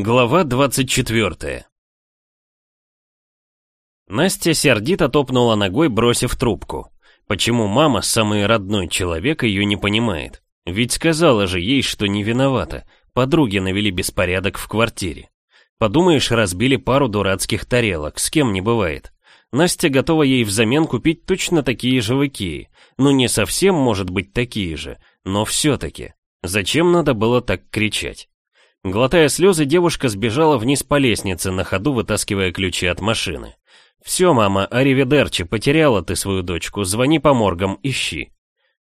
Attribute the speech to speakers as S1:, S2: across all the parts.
S1: Глава 24 Настя сердито топнула ногой, бросив трубку. Почему мама, самый родной человек, ее не понимает? Ведь сказала же ей, что не виновата. Подруги навели беспорядок в квартире. Подумаешь, разбили пару дурацких тарелок, с кем не бывает. Настя готова ей взамен купить точно такие же в Икее. Ну не совсем, может быть, такие же, но все-таки. Зачем надо было так кричать? Глотая слезы, девушка сбежала вниз по лестнице, на ходу вытаскивая ключи от машины. «Все, мама, аривидерчи, потеряла ты свою дочку, звони по моргам, ищи».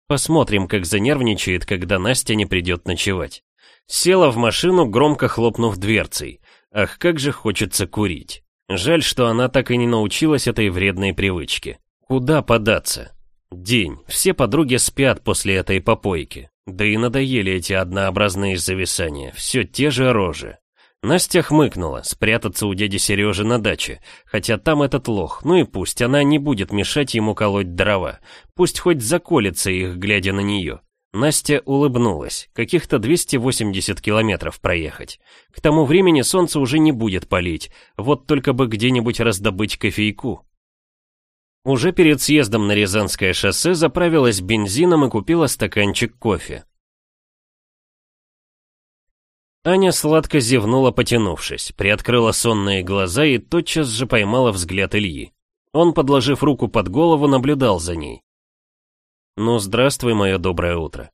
S1: Посмотрим, как занервничает, когда Настя не придет ночевать. Села в машину, громко хлопнув дверцей. Ах, как же хочется курить. Жаль, что она так и не научилась этой вредной привычке. Куда податься? День. Все подруги спят после этой попойки. Да и надоели эти однообразные зависания, все те же рожи. Настя хмыкнула, спрятаться у дяди Сережи на даче, хотя там этот лох, ну и пусть, она не будет мешать ему колоть дрова, пусть хоть заколется их, глядя на нее. Настя улыбнулась, каких-то 280 километров проехать. К тому времени солнце уже не будет палить, вот только бы где-нибудь раздобыть кофейку. Уже перед съездом на Рязанское шоссе заправилась бензином и купила стаканчик кофе. Аня сладко зевнула, потянувшись, приоткрыла сонные глаза и тотчас же поймала взгляд Ильи. Он, подложив руку под голову, наблюдал за ней. «Ну, здравствуй, мое доброе утро».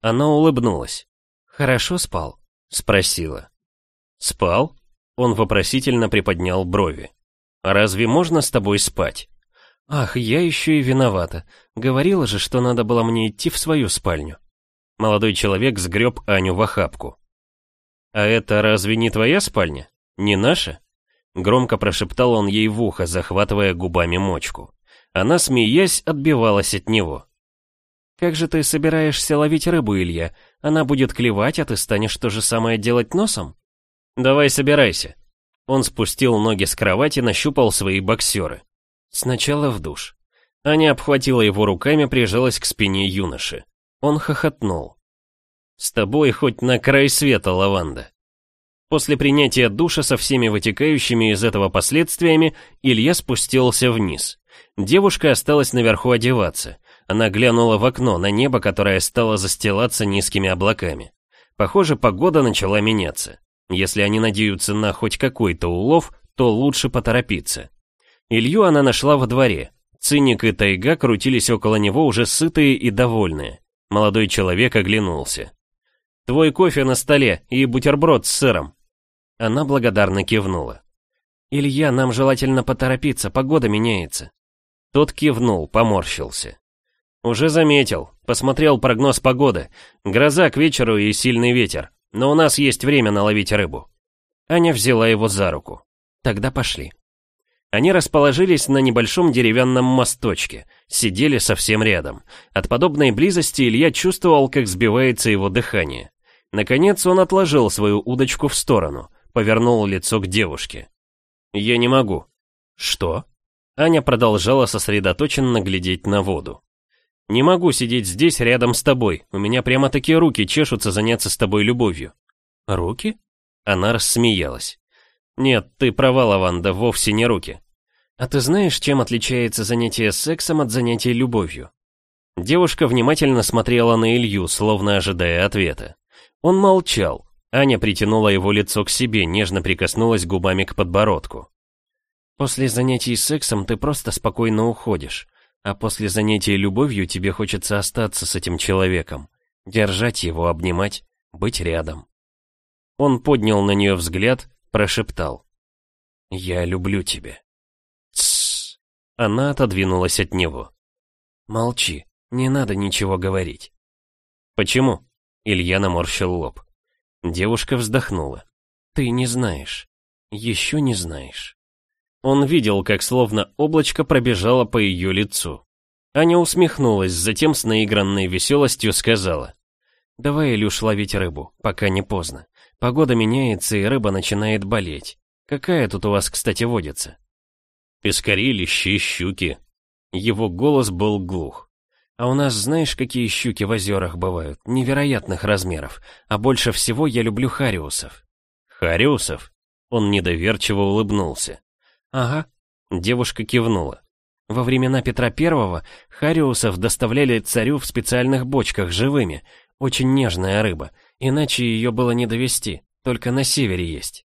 S1: Она улыбнулась. «Хорошо спал?» — спросила. «Спал?» Он вопросительно приподнял брови. «А разве можно с тобой спать?» Ах, я еще и виновата. Говорила же, что надо было мне идти в свою спальню. Молодой человек сгреб Аню в охапку. «А это разве не твоя спальня? Не наша?» Громко прошептал он ей в ухо, захватывая губами мочку. Она, смеясь, отбивалась от него. «Как же ты собираешься ловить рыбу, Илья? Она будет клевать, а ты станешь то же самое делать носом?» «Давай собирайся». Он спустил ноги с кровати, нащупал свои боксеры. Сначала в душ. Аня обхватила его руками, прижалась к спине юноши. Он хохотнул. «С тобой хоть на край света, лаванда». После принятия душа со всеми вытекающими из этого последствиями, Илья спустился вниз. Девушка осталась наверху одеваться. Она глянула в окно на небо, которое стало застилаться низкими облаками. Похоже, погода начала меняться. Если они надеются на хоть какой-то улов, то лучше поторопиться. Илью она нашла во дворе. Циник и Тайга крутились около него уже сытые и довольные. Молодой человек оглянулся. «Твой кофе на столе и бутерброд с сыром». Она благодарно кивнула. «Илья, нам желательно поторопиться, погода меняется». Тот кивнул, поморщился. «Уже заметил. Посмотрел прогноз погоды. Гроза к вечеру и сильный ветер. Но у нас есть время наловить рыбу». Аня взяла его за руку. «Тогда пошли». Они расположились на небольшом деревянном мосточке, сидели совсем рядом. От подобной близости Илья чувствовал, как сбивается его дыхание. Наконец он отложил свою удочку в сторону, повернул лицо к девушке. «Я не могу». «Что?» Аня продолжала сосредоточенно глядеть на воду. «Не могу сидеть здесь рядом с тобой, у меня прямо такие руки чешутся заняться с тобой любовью». «Руки?» Она рассмеялась. «Нет, ты права, Лаванда, вовсе не руки. А ты знаешь, чем отличается занятие сексом от занятия любовью?» Девушка внимательно смотрела на Илью, словно ожидая ответа. Он молчал. Аня притянула его лицо к себе, нежно прикоснулась губами к подбородку. «После занятий сексом ты просто спокойно уходишь, а после занятия любовью тебе хочется остаться с этим человеком, держать его, обнимать, быть рядом». Он поднял на нее взгляд, прошептал. «Я люблю тебя». Она отодвинулась от него. «Молчи, не надо ничего говорить». «Почему?» Илья наморщил лоб. Девушка вздохнула. «Ты не знаешь. Еще не знаешь». Он видел, как словно облачко пробежало по ее лицу. Аня усмехнулась, затем с наигранной веселостью сказала. «Давай, Илюш, ловить рыбу, пока не поздно. Погода меняется, и рыба начинает болеть. Какая тут у вас, кстати, водится?» Пескари, лещи, щуки. Его голос был глух. А у нас знаешь, какие щуки в озерах бывают? Невероятных размеров. А больше всего я люблю хариусов. Хариусов? Он недоверчиво улыбнулся.
S2: Ага.
S1: Девушка кивнула.
S2: Во времена Петра Первого хариусов доставляли царю в специальных бочках живыми. Очень нежная рыба, иначе ее было не довести, только на севере есть.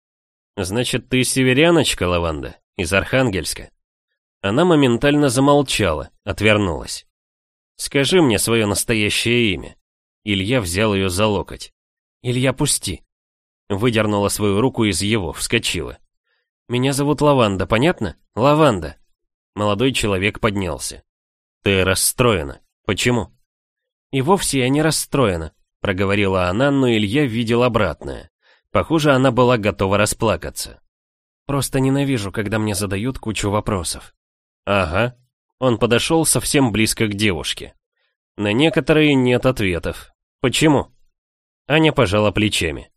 S1: Значит, ты северяночка, Лаванда, из Архангельска? Она моментально замолчала, отвернулась. Скажи мне свое настоящее имя. Илья взял ее за локоть.
S2: Илья, пусти.
S1: Выдернула свою руку из его, вскочила.
S2: Меня зовут Лаванда, понятно? Лаванда.
S1: Молодой человек поднялся. «Ты расстроена. Почему?»
S2: «И вовсе я не расстроена», — проговорила она, но Илья видел обратное. Похоже, она была готова расплакаться. «Просто ненавижу, когда мне задают кучу вопросов».
S1: «Ага». Он подошел совсем близко к девушке. На некоторые нет ответов. Почему? Аня пожала плечами.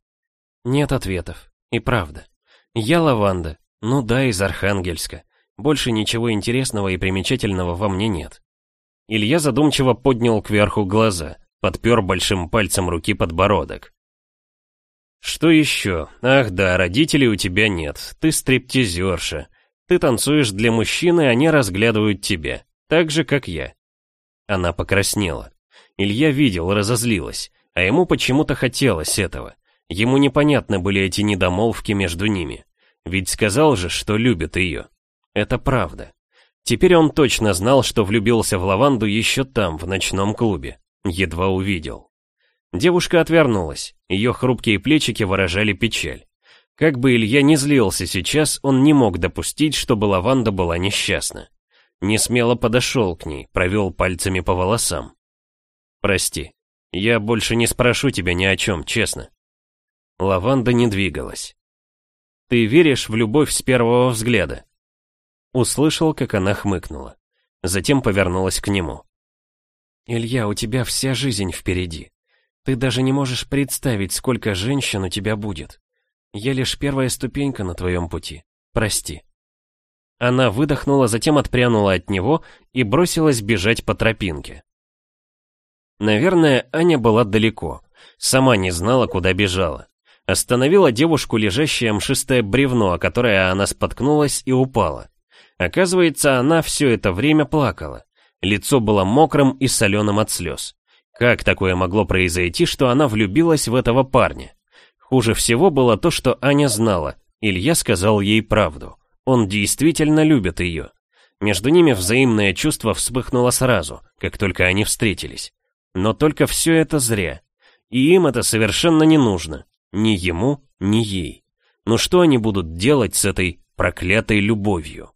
S2: Нет ответов. И правда. Я Лаванда. Ну да, из Архангельска. Больше ничего интересного и примечательного во мне нет.
S1: Илья задумчиво поднял кверху глаза, подпер большим пальцем руки подбородок. «Что еще? Ах да, родителей у тебя нет, ты стриптизерша. Ты танцуешь для мужчины, они разглядывают тебя, так же, как я». Она покраснела. Илья видел, разозлилась, а ему почему-то хотелось этого. Ему непонятны были эти недомолвки между ними. Ведь сказал же, что любит ее. Это правда. Теперь он точно знал, что влюбился в лаванду еще там, в ночном клубе. Едва увидел. Девушка отвернулась, ее хрупкие плечики выражали печаль. Как бы Илья не злился сейчас, он не мог допустить, чтобы лаванда была несчастна. Не смело подошел к ней, провел пальцами по волосам. «Прости, я больше не спрошу тебя ни о чем, честно». Лаванда не двигалась. «Ты веришь в любовь с первого взгляда?» Услышал, как она хмыкнула. Затем повернулась к нему.
S2: «Илья, у тебя вся жизнь впереди. Ты даже не можешь представить, сколько женщин у тебя будет. Я лишь первая ступенька на твоем пути. Прости».
S1: Она выдохнула, затем отпрянула от него и бросилась бежать по тропинке. Наверное, Аня была далеко. Сама не знала, куда бежала. Остановила девушку лежащее мшистое бревно, о которое она споткнулась и упала. Оказывается, она все это время плакала. Лицо было мокрым и соленым от слез. Как такое могло произойти, что она влюбилась в этого парня? Хуже всего было то, что Аня знала. Илья сказал ей правду. Он действительно любит ее. Между ними взаимное чувство вспыхнуло сразу, как только они встретились. Но только все это зря. И им это совершенно не нужно. Ни ему, ни ей. Ну что они будут делать с этой проклятой любовью?